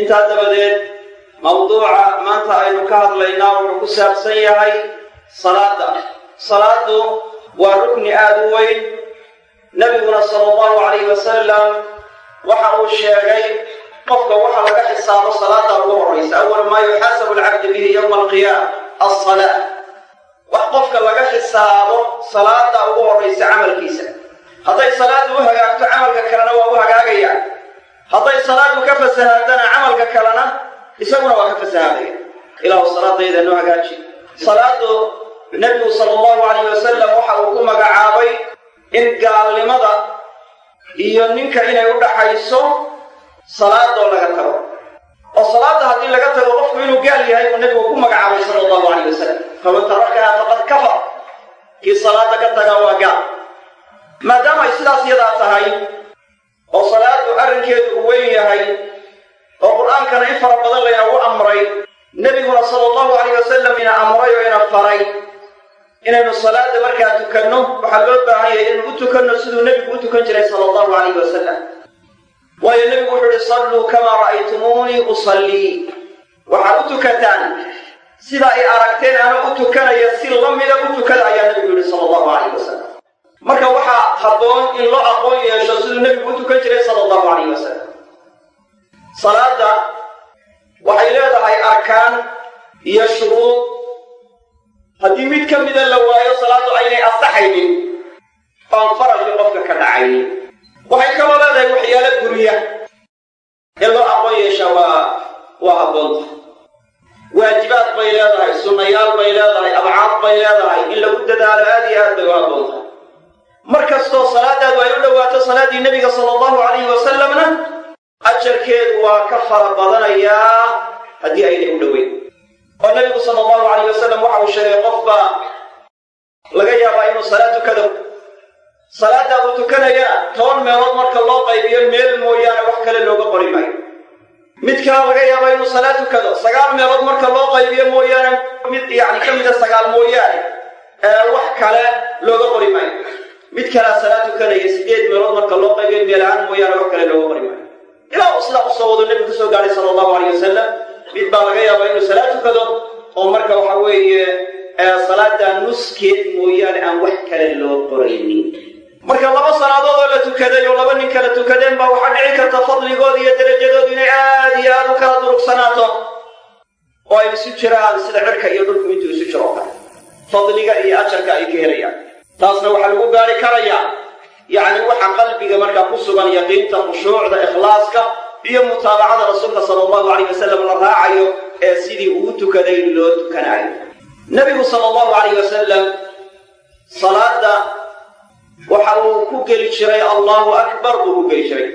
intaa dabadeed mawduuca maanta aynu ka hadlaynaa wuxuu ku saabsan yahay salaadda. Salaaddu waa rukni aada u weyn. Nebiguna sala allahu calayhi wasalam waxa uu sheegay qofka waxa laga xisaabo salaada ugu horraysa awal maa yuxaasabu alcabdu bihi yowma alqiyaama alsalaa wax qofka laga xisaabo salaada ugu horraysa camalkiisa. Hadday salaaddu u hagaagto camalka kalena waa u hagaagaya hadday salaadu ka fasahaadana camalka kalena isaguna waa ka fasahaadaya. Ilaahu salaadayda noo hagaaji. Salaadu nebigu sala allahu calayh wasalam waxa uu ku magacaabay in gaalnimada iyo ninka inay u dhaxayso salaadoo laga tago. Oo salaadda haddii laga tago qofku inuu gaal yahay buu nebigu ku magacaabay sala allahu calayh wasalam faman tarakaha faqad kafar. Kii salaada ka taga waa gaal. Maadaama ay sidaas yadaa tahay salaadu arrinkeedu uu weyn yahay oo qur'aankana in fara badan laynagu amray nebiguna sala allahu calayh wasalam ina amray oo ina faray. Inaynu salaada markaa tukanno waxaa loo baahan yahay inaynu u tukanno siduu nebigu u tukan jiray sala allahu calayh wasalam waayo nebigu wuxuu uhi salluu kamaa ra'aytumuunii usallii. Waxaad u tukataan sida ay aragteen ana u tukanaya si la mida u tukada ayaa nebigu yihi sala allahu calayh wasalam marka waxaa habboon in loo aqoon yeesho siduu nebigu u tukan jiray sala allahu calayh wasalam salaadda waxay leedahay arkaan iyo shuruud. Haddii mid ka mida la waayo salaaddu aynay asaxaynin oan faralkii qofka ka dhacaynin. Waxay kaloo leedahay waxyaalo guriya. In loo aqoon yeesha waa waa habboonta waajibaad bay leedahay sunnayaal bay leedahay abcaad bay leedahay. In lagu dadaalo aad iyo aad bay u habboonta mar kastoo salaadaadu ay u dhowaato salaaddii nebiga sala allahu calayhi wasalamna ajarkeedu waa ka fara badanayaa haddii aynay u dhoweyn. Oo nebigu sala allahu calayh wasalam waxa uu sheegay qofba laga yaabaa inuu salaad tukado. Salaaddaa uu toban meelood marka loo qaybiyo meel mooyaane wax kale looga qori maayo. Mid kale laga yaabaa inuu salaad tukado sagaal meelood marka loo qaybiyo mooyaane mid yacni ka mida sagaal mooyaane ee wax kale looga qori maayo mid kalea salaad tukanaya sideed meelood marka loo qaybiyo meel ahaan mooyaane wax kale looga qori maayo. Ilaa uu sidaa u soo wado nebigu ku soo gaadhay sala allahu calayh wasalam mid baa laga yaabaa inuu salaad tukado oo marka waxa weeye salaada nuskeed mooyaane aan wax kale loo qoraynin. Marka laba salaadood oo la tukaday oo laba nin kala tukadeen baa waxaa dhici karta fadligooda iyo darajadoodu inay aad iyo aad u kala durugsanaato oo ay isu jiraan sida cirka iyo dhulku intuu isu jiro kale. Fadliga iyo ajarka ay ka helayaan taasna waxaa lagu gaari karayaa yacni waxa qalbiga markaa ku sugan yaqiinta khushuucda ikhlaaska iyo mutaabacada rasuulka sala allahu calayh wasalam la raacayo ee sidii uu tukaday loo tukanaayo. Nebigu sala allahu calayh wasalam salaada waxa uu ku geli jiray allahu akbar buu ku geli jiray.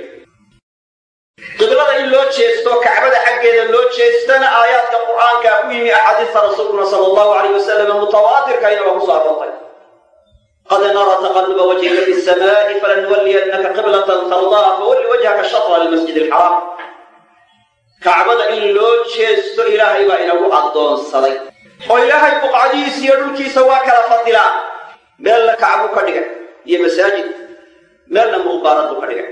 Qiblada in loo jeesto kacbada xaggeeda loo jeestana aayaadka qur'aanka ku yimi axaadiista rasuulkuna sala allahu calayh wasalam mutawaatirkayna waa ku soo aroortay qad nara taqaluba wajhika fi samaa'i falanuwalliyannaka qiblatan tardaa fawalli wajhaka shatra almasjid alxaraam kacbada in loo jeesto ilaahay baa inagu addoonsaday oo ilaahay buqcadihiisa iyo dhulkiisa waa kala fadilaa meelna kacbuu ka dhigay iyo masaajid meelna muqbaarad buu ka dhigay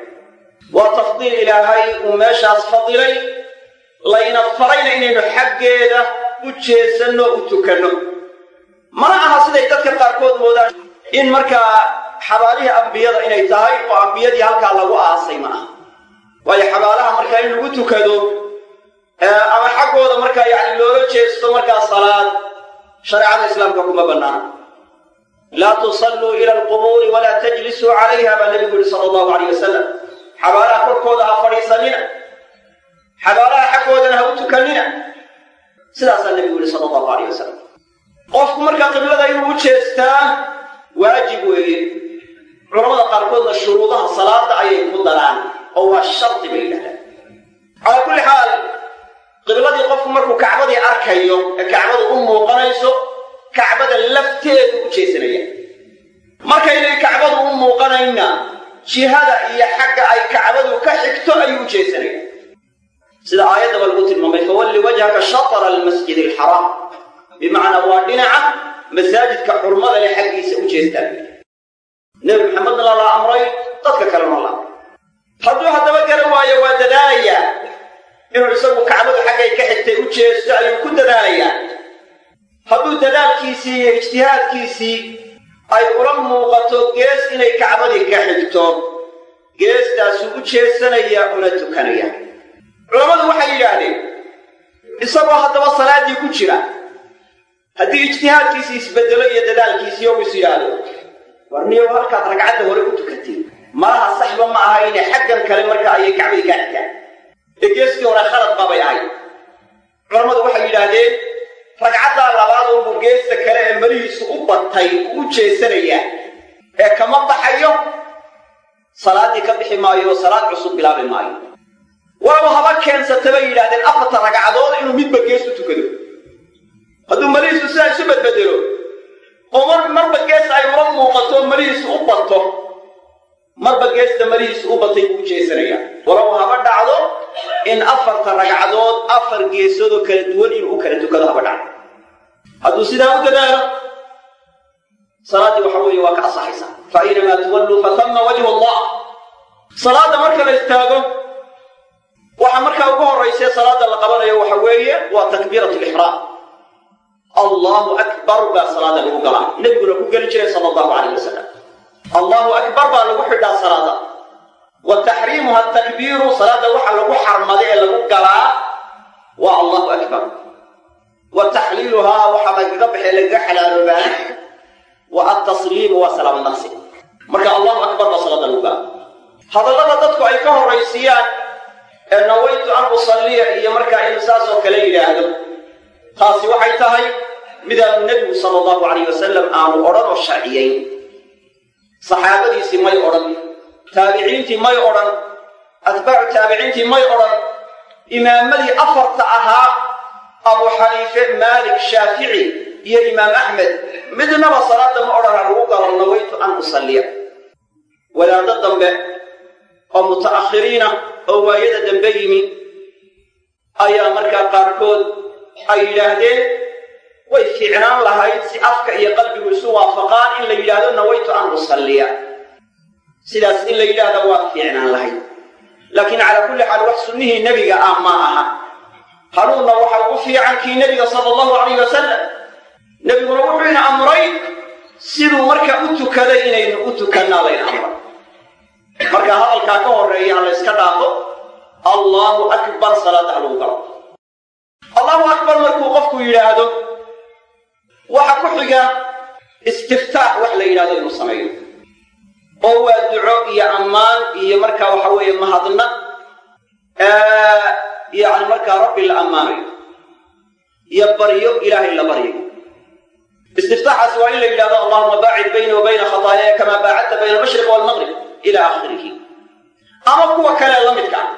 waa tafdiil ilaahay uu meeshaas fadilay layna farayna inaynu xaggeeda u jeesanno u tukanno mana aha siday in markaa xabaalihii ambiyada inay tahay oo ambiyadii halkaa lagu aasay ma aha. Waayo xabaalaha markaa in lagu tukado ama xaggooda markaa yacni loola jeesto markaa salaad shareecada islaamka kuma bannaana laa tusalluu ila alqubuuri walaa tajlisuu calayha baa nebigu yihi sala allahu calayh wasalam xabaalaha korkooda ha fadhiisanina. Xabaalaha xaggoodana ha u tukanina. Sidaasaa nebigu yihi sala allahu calayh wasalam qofku markaa qiblada inuu u jeestaa waajib weeye. Culamada qaarkoodna shuruudaha salaada ayay ku daraan oo waa shardi bay yidhahdaan calaa kulli xaal arkayo ee kacbadu u muuqanayso kacbada lafteedu u jeesanaya. Markaynay kacbadu u muuqanayna jihada iyo xagga ay kacbadu ka xigto ayuu u jeesanaya. Sida aayaddaba lagu tilmaamay fawalli wajhaka shatara almasjid alxaraam bimacnaa waa dhinaca masaajidka xurmada leh xaggiisa u jeestaan nebi maxamedna lala amray dadka kalena la. Hadduu haddaba garan waayo waa dadaalayaa inuu isagu kacbadu xaggay ka xigtay u jeesto ayuu ku dadaalayaa hadduu dadaalkiisii iyo ijtihaadkiisii ay ula muuqato gees inay kacbadii ka xigto geestaasuu u jeesanaya una tukanaya. Culammadu waxay yidhaahdeen isagoo haddaba salaaddii ku jira haddii ijtihaadkiisii isbedelo iyo dadaalkiisii ou is yidhaahdo warniyow halkaad ragcadda hore u tukatay malaha saxba ma ahayne xaggan kale marka ayay kacbadii kaa xigaan ee geestii hore khalad babay ahayd. Culammadu waxay yidhaahdeen ragcaddaa labaad unbuu geesta kale ee marihiisu u batay u jeesanayaa. Ee kama baxayo? Salaaddii ka bixi maayo oo salaad cusub bilaabi maayo. Waaba haba keensata bay yidhahdeen afarta ragcadood inuu midba gees u tukado hadduu marihiisu sidaa isu badbedelo oo mar marba gees ay ula muuqato marihiisu u bato marba geesta marihiisu u batay buu u jeesanayaa. Walow haba dhacdo in afarta ragcadood afar geesoodoo kala duwan inuu u kala tukado haba dhacdo. Hadduu sidaa u dadaalo salaaddii waxa weeye waa ka asaxaysaa fa aynamaa tuwalluu fatama wajhu allah. Salaadda marka la istaago waxa markaa ugu horraysee salaadda la qabanayo waxa weeye waa takbiirat lixraam allahu akbar baa salaada lagu galaa. Nebiguna ku geli jiray sala allahu calayh wasalam allahu akbar baa lagu xidhaa salaada. Wa taxriimuha takbiiru salaada waxa lagu xarmaday ee lagu galaa waa allahu akbar. Wa taxliiluhaa waxa lagaga baxee lagaga xalaaloobaa. Wa altasliimu waa salaam naqsi. Marka allahu akbar baa salaada lagu galaa. Hadallada dadku ay ka horraysiiyaan ee nawaytu an usalliya iyo markaa inuu saas oo kale yidhaahdo taasi waxay tahay midaanu nebigu sala allahu calayh wasalam aanu odhan oo sharciyayn saxaabadiisii may odhan taabiciintii may odhan atbaacu taabiciintii may odhan imaamadii afarta ahaa abu xaniife maalik shaafici iyo imaam axmed. Midnaba salaada ma odhan ha lagu galo nawaytu an usalliya. Wadaaddo dambe oo muta'akhiriina oo waayada dambe yimi ayaa markaa qaarkood ay yidhaahdeen way fiicnaan lahayd si afka iyo qalbigu isu waafaqaan in la yidhaahdo nawaytu an usalliya. Sidaas in la yidhaahda waa fiicnaan lahayd. Laakiin calaa kulli xaal wax sunnihii nebiga ah ma aha. Hanuunna waxa ugu fiican kii nebiga sala allahu calayh wasalam nebiguna wuxuu ina amray siduu marka u tukaday inaynu u tukannaa layna amray marka hadalkaa ka horreeya la yska dhaafo allaahu akbar salaada ha lagu galo. Allahu akbar markuu qofku yidhaahdo waxa ku xiga istiftaax wax la yidhahdo inuu sameeyo. Oo waa duco iyo ammaan iyo markaa waxa weeye mahadnaq yacni markaa rabbi la ammaanayo iyo baryo ilaahay la baryayo istiftaaxaasi waa in la yidhahdo allahuma baacid bayni wa bayna khataayaya kamaa baacadta bayna almashriq waalmaqrib ila aakhirihi. Ama kuwa kale la midka ah.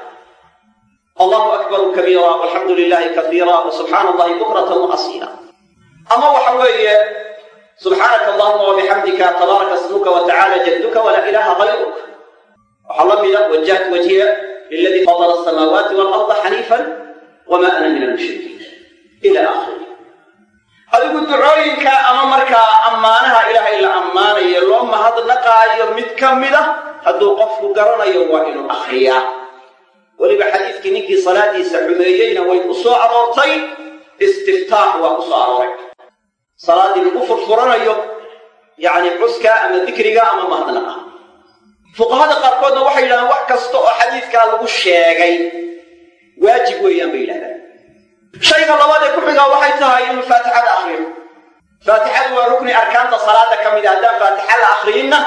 Allahu akbaru kabiira walxamdu lilahi kaiira wasubxaana allahi bukratan waasiila ama waxa weeye subxaanaka allahuma wabixamdika tabaaraka ismuka watacala jadduka walaa ilaha gayruk waxaa la mida wajahtu wajhiya liladii fadala asamaawaati waalarda xaniifan wama ana min almushrikiin ila aakhiri. Adigu ducooyinka ama markaa ammaanaha ilaahay la ammaanayo loo mahadnaqaayo mid ka mida hadduu qofku garanayo waa inuu akhriyaa weliba xadiidkii ninkii salaadiisa xumeeyeyna way ku soo aroortay istiftaax waa ku soo arooray salaaddii lagu furfuranayo yacni xuska ama dikriga ama mahadnaqa fuqahada qaarkoodna waxay yidhahdeen wax kasta oo xadiidkaa lagu sheegay. Waajib weeyaan bay yidhahdaan. Shayga labaad ee ku xigaa waxay tahay inuu faatixada akhriyo. Faatixadu waa rukni arkaanta salaada ka mid a haddaan faatixa la akhriyinna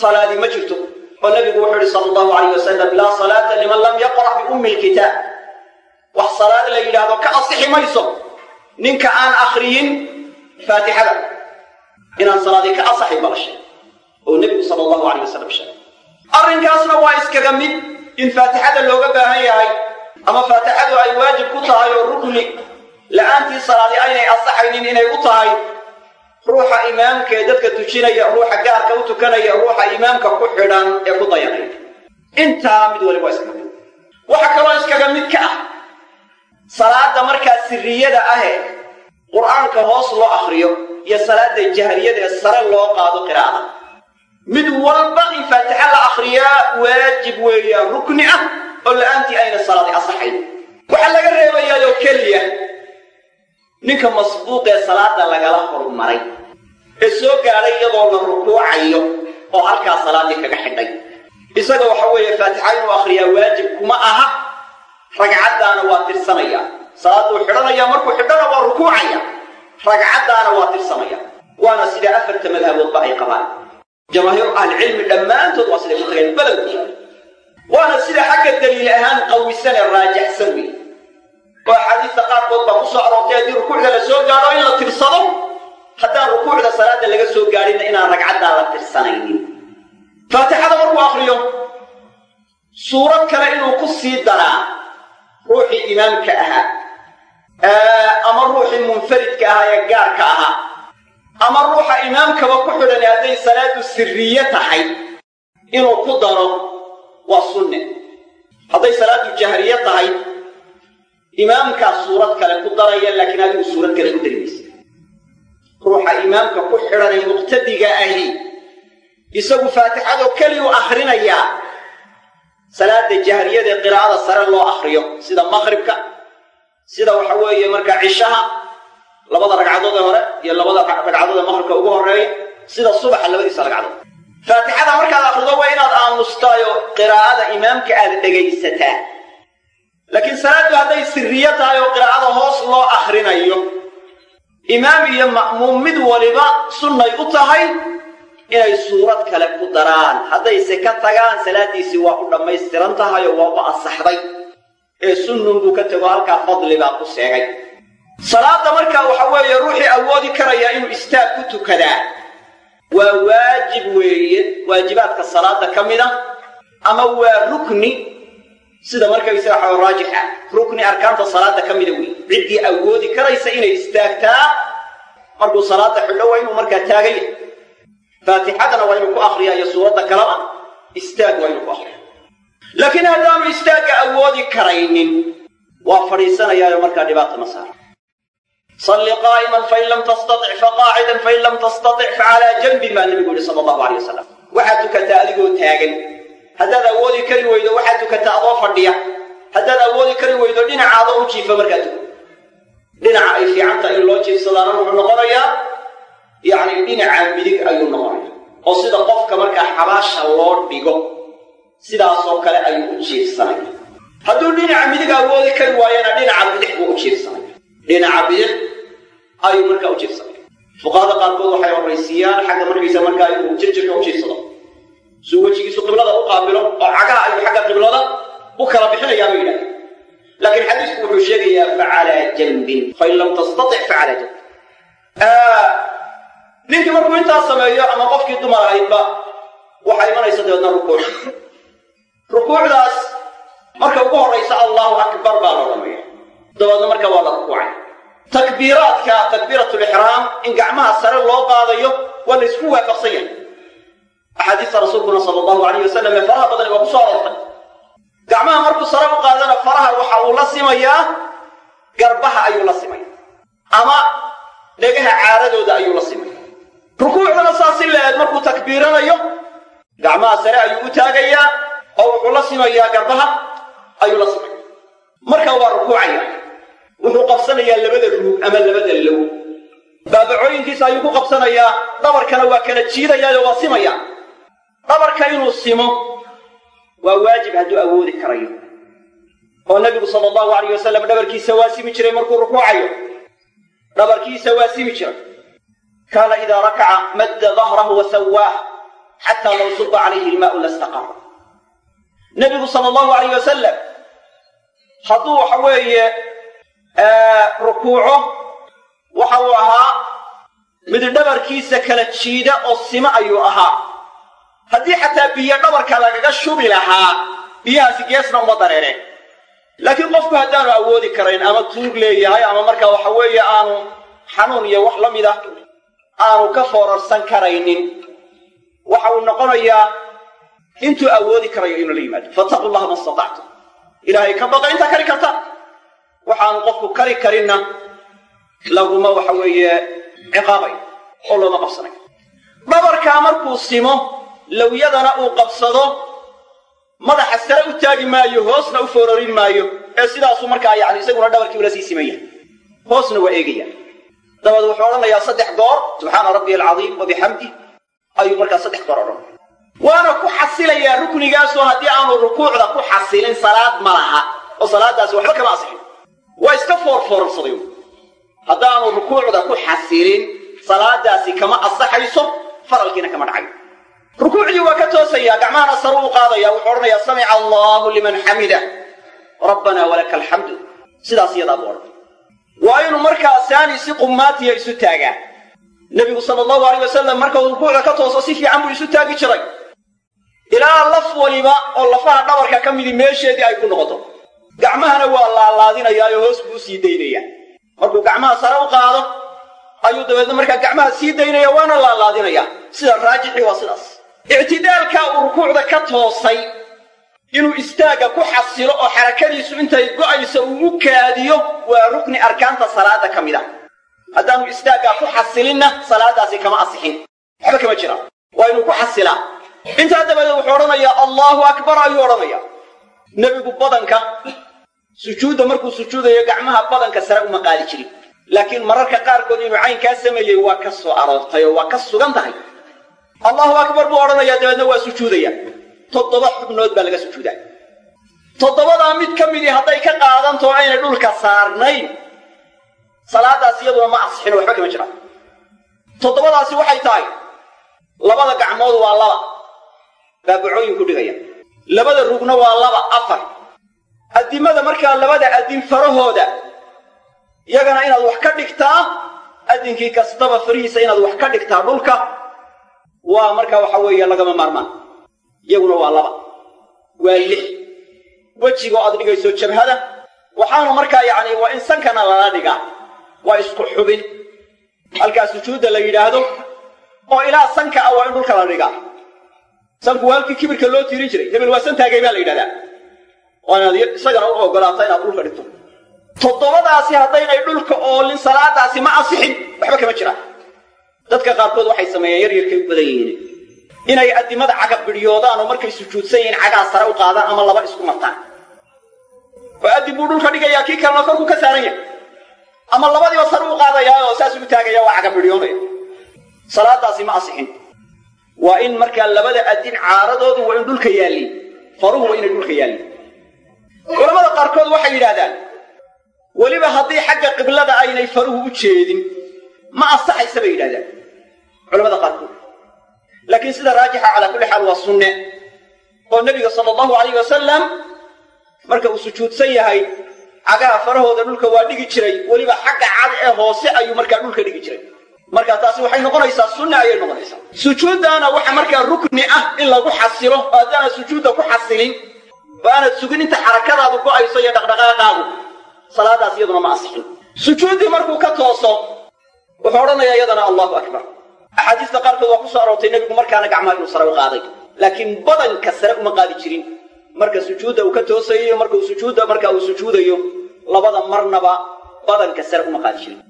salaadi ma jirto. Oo nabigu wuxuu yihi sala allahu calayh wasalam laa salaata liman lam yaqra' biummi lkitaab wax salaad la yidhaahdo ka asixi mayso. Ninka aan akhriyin faatixada. Inaan salaadii ka asaxin bala sheegay oo nebigu sala allahu calayh wasalam sheegay. Arrinkaasna waa iskaga mid in faatixada looga baahan yahay ama faatixadu ay waajib ku tahay oo rukni la'aantii salaadi aynay asaxaynin inay u tahay. Ruuxa imaamka ee dadka tujinaya ruuxa gaarka u tukanaya ruuxa imaamka ku xidhan ee ku dayanaya intaa mid waliba waa iskaga mid. Waxa kaloo iskaga mid ka ah salaada markaa sirriyada ahe qur'aanka hoos loo akriyo iyo salaada jahriyada ee sare loo qaado qiraa'ada mid walba in faatixa la akriyaa waajib weeyaan rukni ah oo la'aantii ayna salaadi asaxayn. Waxaa laga reebayaayoo keliya ninka masbuuq ee salaada lagala hormaray ee soo gaadhay iyadoo la rukuucayo oo halkaa salaadii kaga xidhay. Isaga waxa weeye faatixa inuu akhriyaa waajib kuma aha ragcaddaana waa tirsanaya salaaduu xidhanaya markuu xidhana waa rukuucaya. Ragcaddaana waa tirsanaya waana sida afarta madhaboodba ay qabaan. Jamaahiiru ahlicilmi dhammaantood waa siday ku tageen waana sida xagga daliil ahaan qawisan ee raajaxsan wey oo axaadiista qaarkood baa ku soo aroortay haddii rukuucda la soo gaadho in la tirsado haddaan rukuucda salaada laga soo gaadhinna inaan ragcaddaa la tirsanaynin. Faatixada markuu akriyo suurad kale inuu ku sii daraa ruuxii imaamka ahaa ama ruuxii munfaridka ahaa ee gaarka ahaa ama ruuxa imaamkaba ku xidhan hadday salaadu sirriye tahay inuu ku daro waa sunne. Hadday salaadu jahriye tahay imaamkaa suurad kale ku daraya laakiin adigu suurad kale ku dari maysa ruuxa imaamka ku xidhan muqtadiga ahi isagu faatixadoo keliyuu akrinayaa salaada jahriyada ee qiraa'ada sare loo akriyo sida maqribka sida waxa weeye markaa cishaha labada ragcadood ee hore iyo labada ragcadood ee maqribka ugu horreeya sida subaxa labadiisa ragcadood. Faatixada markaad akrido waa inaad aamustaayoo qiraa'ada imaamka aad dhegaysataa laakiin salaaddu hadday sirriyo tahay oo qiraa'ada hoos loo akrinayo imaam iyo ma'muum mid waliba sunnay u tahay inay suurad kale ku daraan. Haddayse ka tagaan salaaddiisii waa u dhammaystiran tahay oo waa u asaxday ee sunnun buu ka tego halkaa fadli baa ku seegay. Salaadda markaa waxa weeye ruuxii awoodi karaya inuu istaag ku tukadaa. Waa waajib weeye waajibaadka salaada ka mid a ama waa rukni sida markaysa waxa raajixa rukni arkaanta salaada ka mida wey ciddii awoodi karaysa inay istaagtaa markuu salaada xidho waa inuu markaa taagaya faatixadana waa inuu ku akriya iyo suuradda kaleba istaag waa inuu ku akriya laakiin haddaanu istaagga awoodi karaynin waa fadhiisanayaayo markaa dhibaata ma salli qaa'iman fain lam tastatic faqaacidan fain lam tastatic facalaa janbin baa nebigu yihi sala allahu alay wasalam waxaad tukataa adigoo taagan. Haddaad awoodi kari weydo waxaad tukataa adoo fadhiya. Haddaad awoodi kari weydo dhinacaada u jiifa markaa tuka dhinaca ay fiican tahay in loo jiifsadaana wuxuu noqonayaa yacni dhinaca midig ayuu noqonaya oo sida qofka markaa xabaasha loo dhigo sidaasoo kale ayuu u jiifsanaya hadduu dhinaca midig awoodi kari waayana dhinaca bidix buu u jiifsanaya dhinaca bidix ayuu markaa u jiifsanaya fuqahada qaarkood waxay horraysiiyaan xagga markaysa markaa inuu jirjirka u jiifsado suu wejigiisu qiblada u qaabilo oo cagaha ayuu xagga qiblada u kala bixinayaa bay yidhahdeen laakiin xadiisku wuxuu sheegayaa facalaa janbin. Fain lam tastatic facalaa janbin. Ninkii markuu intaas sameeyo ama qofkii dumar ahaydba waxaa imanaysa dabeedna rukuuc rukuucdaas marka ugu horraysa allahu akbar baa loo dhameeya dabeedna marka waa la rukuucay. Takbiiraadka takbiiratulixraam in gacmaha sare loo qaadayo waa la waafaqsan yahay. Axaadiista rasuulkuna sala allahu alayh wasalam ee faraha badani waa ku soo aroortay. Gacmaha markuu sare u qaadana faraha waxa uu la simayaa garbaha ayuu la simaya. Ama dhegaha caaradooda ayuu la simaya. Rukuucdana saas si la-eed markuu takbiiranayo gacmaha sare ayuu u taagayaa oo wuxuu la simayaa garbaha ayuu la simaya marka waa rukuucaya wuxuu qabsanayaa labada ruug ama labada low. Baabacooyinkiisa ayuu ku qabsanayaa dhabarkana waa kala jiidayaayo waa simaya. Dhabarka inuu simo waa waajib hadduu awoodi karayo. Oo nebigu sala allahu alayh wasalam dhabarkiisa waa simi jiray markuu rukuucayo. Dhabarkiisa waa simi jiray kaana idaa rakaca madda dahrahu wa sawaah xataa law suba calayhi ilmaau lastaqara nebigu sala allahu alayh wasalam hadduu waxa weeye rukuuco waxa uu ahaa mid dhabarkiisa kala jiida oo simo ayuu ahaa. Haddii xataa biyo dhabarka lagaga shubi lahaa biyahaasi geesna uma dareereen laakiin qofku haddaanu awoodi karayn ama tuug leeyahay ama marka waxa weeye aanu xanuun iyo wax la mid ah aanu ka foorarsan karaynin waxa uu noqonayaa intuu awoodi karayo inuu la yimaado. Fattaqu llaha ma statactum ilaahay ka baqa intaa kari karta. Waxaanu qofku kari karinna laguma waxa weeye ciqaabay oo looma qabsanay. Dhabarkaa markuu simo lawyadana uu qabsado madaxa sare u taagi maayo hoosna u foorarin maayo ee sidaasuu markaa yani isaguna dhabarkii ula sii simaya hoosna waa eegaya. Dabeed wuxuu odhanayaa saddex goor subxaana rabbiy alcadiim wa bixamdih ayuu markaa saddex goor odhan waana ku xasilayaa ruknigaasoo haddii aanu rukuucda ku xasilin salaad ma laha oo salaadaasi waxba kama asixin. Waa iska foorfoorsaday haddaanu rukuucda ku xasilin salaadaasi kama asaxayso faralkiina kama dhacayo rukuucdii waa ka toosayaa gacmahana saru u qaadaya wuxuu odhanayaa samica allaahu liman xamida rabbanaa walaka alxamdu sidaas iyadaa buu odhan waa inuu markaa saani si qummaatiya isu taagaa. Nebigu sala allahu alayh wasalam markau rukuucda ka tooso si fiican buu isu taagi jiray ilaa laf waliba oo lafaha dhabarka ka midi meesheedii ay ku noqoto. Gacmahana waa laalaadinayaayo hoos buu u sii daynayaa markuu gacmaha sare u qaado ayuu dabeedna markaa gacmaha sii daynaya waana laalaadinayaa sida raajixii waa sidaas. Ictidaalkaa uu rukuucda ka toosay inuu istaagga ku xasilo oo xarakadiisu intay go'ayso uu u kaadiyo waa rukni arkaanta salaada ka mid a haddaanu istaaggaa ku xasilinna salaadaasi kama asixin waxba kama jira. Waa inuu ku xasilaa intaa dabadeed wuxuu odhanayaa allaahu akbar ayuu odhanayaa. Nebigu badanka sujuudda markuu sujuudayo gacmaha badanka sare uma qaadi jirin. Laakiin mararka qaarkood inuu caynkaa sameeyey waa ka soo aroortay oo waa ka sugan tahay. Allahu akbar buu odhanayaa dabeedna waa sujuudaya toddoba xubnood baa laga sujuudaa. Toddobadaa mid ka midii hadday ka qaadanto aynay dhulka saarnayn. Salaadaas iyaduna ma asixin waxba kama jiraan toddobadaasi waxay tahay labada gacmood waa laba baabacooyin ku dhigaya. Labada rugna waa laba afar. Addimada markaa labada addin farahooda iyagana inaad wax ka dhigtaa addinkii kastaba farihiisa inaad wax ka dhigtaa dhulka waa markaa waxa weeye lagama maarmaan. Iyaguna waa laba. Waa lix. Wejigo aad dhigayso jabhada waxaana markaa yacni waa in sankana lala dhigaa. Waa isku xubin. Halkaa sujuudda la yidhaahdo oo ilaa sanka ah waa in dhulka la dhigaa sanku waa kibirka loo tiirin jiray. Hebel waa san taagay baa la yidhahdaa. Inaad isagana u ogolaata inaad dhulka dhigto. Toddobadaasi haddaynay dhulka oolin salaadaasi ma asixin. Waxba kama jiraan dadka qaarkood waxay sameeyeen yar yarkay u badan yihiin. Inay addimada caga oo markay sujuudsan yihiin cagaa sare u qaadaan ama laba isku martaan oo addin buu dhulka dhigayaa kii kalena korkuu ka saaran yahay. Ama labadiiba sare u qaadayaa oo saas u taagaya waa caga bidhyoonaya salaadaasi ma asixin waa in markaa labada addin caaradoodu waa in dhulka yaallin faruhu waa inay dhulka yaallin culamada qaarkood waxay yidhaahdaan weliba haddii xagga qiblada aynay faruhu u jeedin ma asaxaysa bay yidhahdaan culamada qaarkood. Laakiin sida raajixa calaa kulli xaal waa sunne oo nebiga sala allahu alayh wasalam marka uu sujuudsan yahay cagaha farahooda dhulka waa dhigi jiray weliba xagga cad ee hoose ayuu markaa dhulka dhigi jiray marka taasi waxay noqonaysaa sunne ayay noqonaysaa. Sujuuddaana waxa markaa rukni ah in lagu xasilo oo haddaanad sujuudda ku xasilin oo aanad sugin inta xarakadaadu go'ayso iyo dhaqdhaqaaqaagu salaadaas iyaduna ma asixin. Sujuuddii markuu ka tooso wuxuu odhanayaa iyadana allahu akbar. Axaadiista qaarkood waa ku soo aroortay nebigu markaana gacmaha inuu sare u qaaday. Laakiin badanka sare uma qaadi jirin. Marka sujuudda uu ka toosayo marka uu sujuudda marka uu sujuudayo labada marnaba badanka sare uma qaadi jirin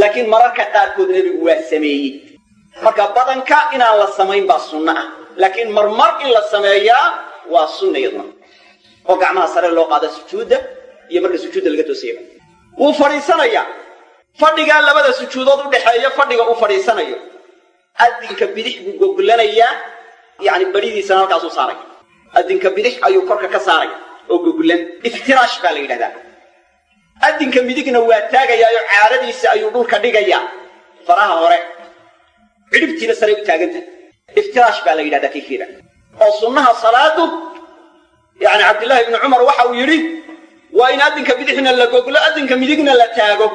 laakiin mararka qaarkood nebigu waa sameeyey. Marka badanka inaan la samayn baa sunno ah. Laakiin marmar in la sameeyaa waa sunna iyaduna. Oo gacmaha sare loo qaada sujuudda iyo marka sujuudda laga toosayaba wuu fadhiisanayaa fadhigaa labada sujuudood u dhexeeya fadhiga uu fadhiisanayo. Addinka bidix buu goglanayaa. Yacni badhidiisana halkaasuu saaray. Addinka bidix ayuu korka ka saaray oo goglan. Iftiraash baa la yidhahdaa addinka midigna waa taagayaayo caaradiisa ayuu dhulka dhigayaa. Faraha hore cidhibtiina saray u taagantahay. Iftiraash baa la yidhahdaa kayfiida oo sunnaha salaadu. Yacni cabdillaahi ibnu cumar waxa uu yidhi waa in addinka bidixna la goglo addinka midigna la taago.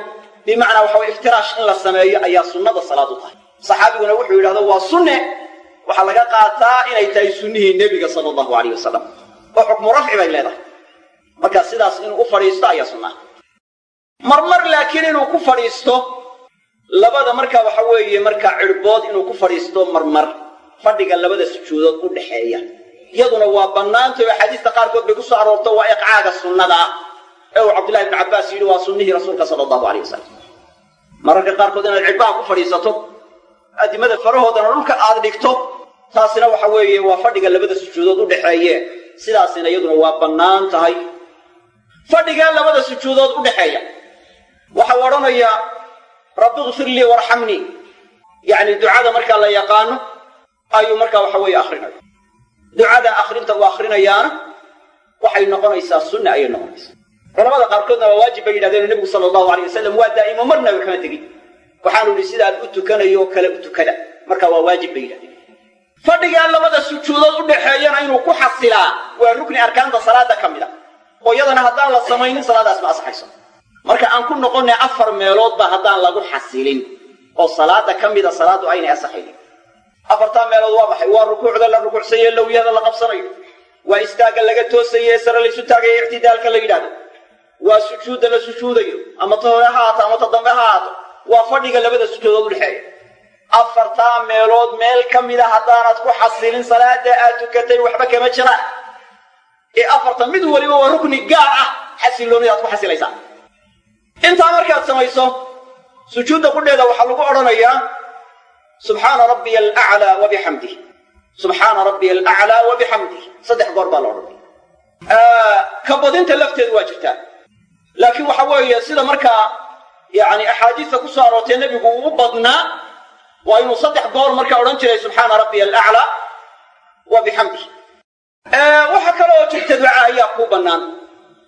Bimacnaa waxa way iftiraash in la sameeyo ayaa sunnada salaad u tahay. Saxaabiguna wuxuu yidhahdo waa sunne. Waxaa laga qaataa inay tahay sunnihii nebiga sala allahu alayh wasalam oo xukmu rafci bay leedahay. Marka sidaas inuu u fadhiisto ayaa sunnaa marmar laakiin inuu ku fadhiisto labada marka waxa weeye marka cirbood inuu ku fadhiisto marmar fadhiga labada sujuudood u dhexeeya iyaduna waa bannaantay oo axaadiista qaarkood bay ku soo aroorto waa iqcaaga sunnada. Ee uu cabdullahi ibnu cabbaas yidhi waa sunnihii rasuulka sala allahu aleyh wasalam mararka qaarkood inaad cirbaha ku fadhiisato adimada farahoodana dhulka aad dhigto taasina waxa weeye waa fadhiga labada sujuudood u dhexeeye sidaasina iyaduna waa bannaan tahay. Fadhigaa labada sujuudood u waxau odhanayaa rabbi ikfir lii warxamnii yacni ducada markaa la yaqaano ayuu markaa waxa weeye akrinaya ducada akhrinta uu akhrinayaana waxay noqonaysaa sunna ayay noqonaysaa. Culamada qaarkoodna waa waajib bay yidhahdeen nebigu sala allahu alay wasalam waa daa'imo marnaba kama tegin. Waxaanu idhi sidaad u tukanayo kale u tukada. Marka waa waajib bay yidhahdeen. Fadhigaa labada sujuudood u dhexeeyana inuu ku xasilaa waa rukni arkaanta salaada ka mid a oo iyadana haddaan la samaynin salaadaas ma asaxayso marka aan ku noqonnay afar meeloodba haddaan lagu xasilin oo salaada ka mida salaadu aynay asaxaynin afartaa meelood waa maxay? Waa rukuucda la rukuucsaye lowyada la qabsanayo? Waa istaagga laga toosaye sare laysu taagayo ictidaalka la yidhahdo waa sujuudda la sujuudayo ama ta hore ha haato ama ta dambe ha haato waa fadhiga labada sujuudood u dhexeeya. Afartaa meelood meel ka mida haddaanad ku xasilin salaada aad tukatay waxba kama jiraan ee afarta mid waliba waa rukni gaar ah xasiloonida aad ku xasilaysaa intaa markaad samayso sujuudda qudheeda waxaa lagu odhanayaa subxaana rabbiya alaclaa wa bixamdih subxaana rabbiya alaclaa wa saddex goor baa la odhanaya. Ka badinta lafteedu waa jirtaa. Laakiin waxa weeye sida markaa yani axaadiista ku soo aroortee nebigu uu u badnaa waa inuu saddex goor markaa odhan jiray subxaana rabbiya alaclaa wa waxa kale oo jirta duca ayaa kuu bannaan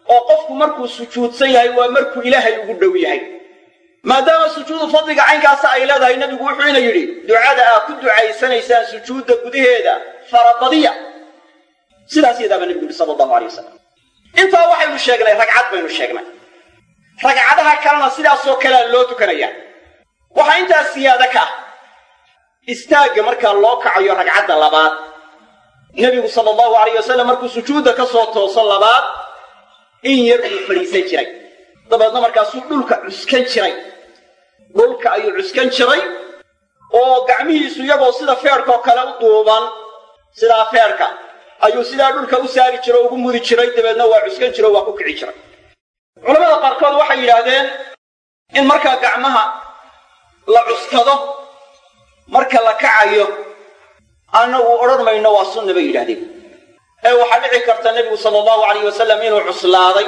oo qofku markuu sujuudsan yahay waa markuu ilaahay ugu dhow yahay. Maadaama sujuudu fadliga caynkaasa ay leedahay nebigu wuxuu ina yidhi ducada aad ku ducaysanaysaan sujuudda gudaheeda farabadiya sidaas yadaaba nebigu yidhi sala allahu alay wasalam intaa waxaynu sheegnay ragcad baynu sheegnay. Ragcadaha kalena sidaasoo kalea loo tukanayaa waxaa intaas siyaada ka ah. Istaagga markaa loo kacayo ragcadda labaad. Nebigu sala allahu alayh wasalam markuu sujuudda ka soo tooso labaad in yar buu fadhiisan jiray. Dabeedna markaasuu dhulka cuskan jiray. Dhulka ayuu cuskan jiray oo gacmihiisu iyagoo sida feerhkaoo kale u duuban sidaa feerhka ayuu sidaa dhulka u saari jiro o ugu mudi jiray dabeedna waa cuskan jiro waa ku kici jiray. Culamada qaarkood waxay yidhaahdeen in markaa gacmaha la cuskado marka la kacayo annagu odhan mayno waa sunna bay yidhahdeen ee waxaa dhici karta nebigu sala allahu alayh wasalam inuu cuslaaday.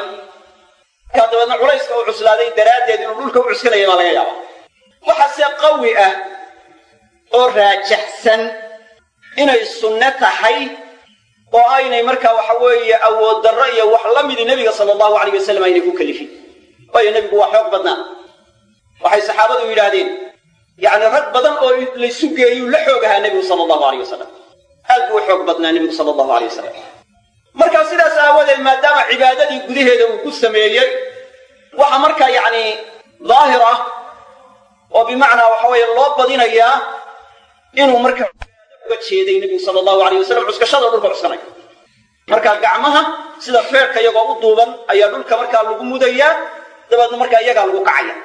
Markaa dabeedna culayska uu cuslaaday daraaddeed inuu dhulka u cuskanaya baa laga yaabaa. Waxaase qawi ah oo raajaxsan inay sunne tahay oo aynay markaa waxa weeye awood darro iyo wax la midi nebiga sala allahu alayh wasalam aynay ku kalifin. Waayo nebigu waa xoog badnaa. Waxay saxaabadu yidhaahdeen yacni rag badan oo laysu geeyuu la xoog ahaa nebigu sala allahu alayh wasalam aad buu u xoog badnaa nebigu sala allahu alayh wasalam markaa sidaas aawadeed maadaama cibaadadii gudaheeda uu ku sameeyey waxa markaa yacni daahir ah oo bimacnaa waxa weeye loo badinayaa inuu markaa uga jeeday nebigu sala allahu alayh wasalam cuskashada dhulka cuskanaya markaa gacmaha sida feerka iyagoo u duuban ayaa dhulka markaa lagu mudayaa dabeedna markaa iyagaa lagu kacaya.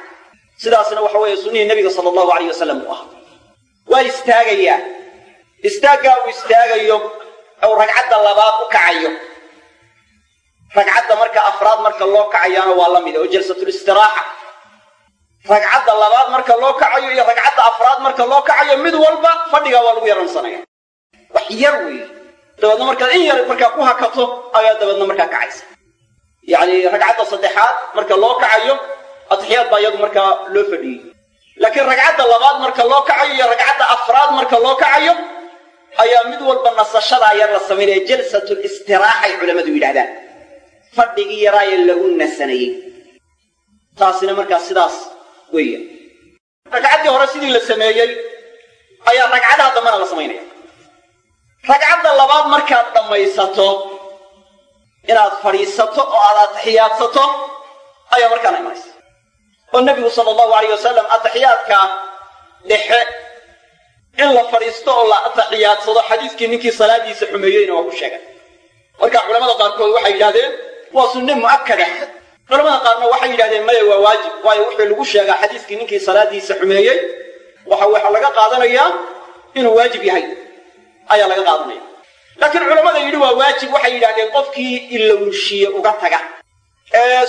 Sidaasna waxa weeye sunnihii nebiga sala allahu alayh wasalam uu ah waa istaagayaa istaaggaa uu istaagayo ou ragcadda labaad u kacayo. Ragcadda marka afraad marka loo kacayaana waa la mida oo jalsatulistiraaxa ragcadda labaad marka loo kacayo iyo ragcadda afraad marka loo kacayo mid walba fadhigaa waa lagu yaransanaya wax yar weeye. Dabeedna markaad in yar markaa ku hakato ayaa dabeedna markaa kacaysa. Yacni ragcadda saddexaad marka loo kacayo atixiyaad baa iyadu markaa loo fadhiyey. Laakiin ragcadda labaad marka loo kacayo iyo ragcadda afraad marka loo kacayo ayaa mid walba nasashadaa yar la samaynaya jalsatul istiraaxay culammadu yidhahdaan fadhigii yaraaye lagu nasanayey. Taasina markaa sidaas weeya ragcaddii hore sidii la sameeyey ayaa ragcadaha dambena la samaynaya ragcadda labaad markaad dhammaysato inaad fadhiisato oo aad atixiyaadsato ayaa markaana imanaysa. Oo nebigu sala allahu alayh wasalam atixiyaadka dhexe in la fadhiisto oo la atixiyaadsado xadiiskii ninkii salaadiisa xumeeyeyna waa ku sheegay. Marka culamada qaarkood waxay yidhahdeen waa sunne mu'akada. Culamada qaarna waxay yidhahdeen maya waa waajib waayo wuxuu lagu sheegaa xadiiskii ninkii salaadiisa xumeeyey. Waxa waxa laga qaadanayaa inuu waajib yahay. Ayaa laga qaadanaya. Laakiin culammada yidhi waa waajib. Waxay yidhahdeen qofkii ilowshiye uga taga.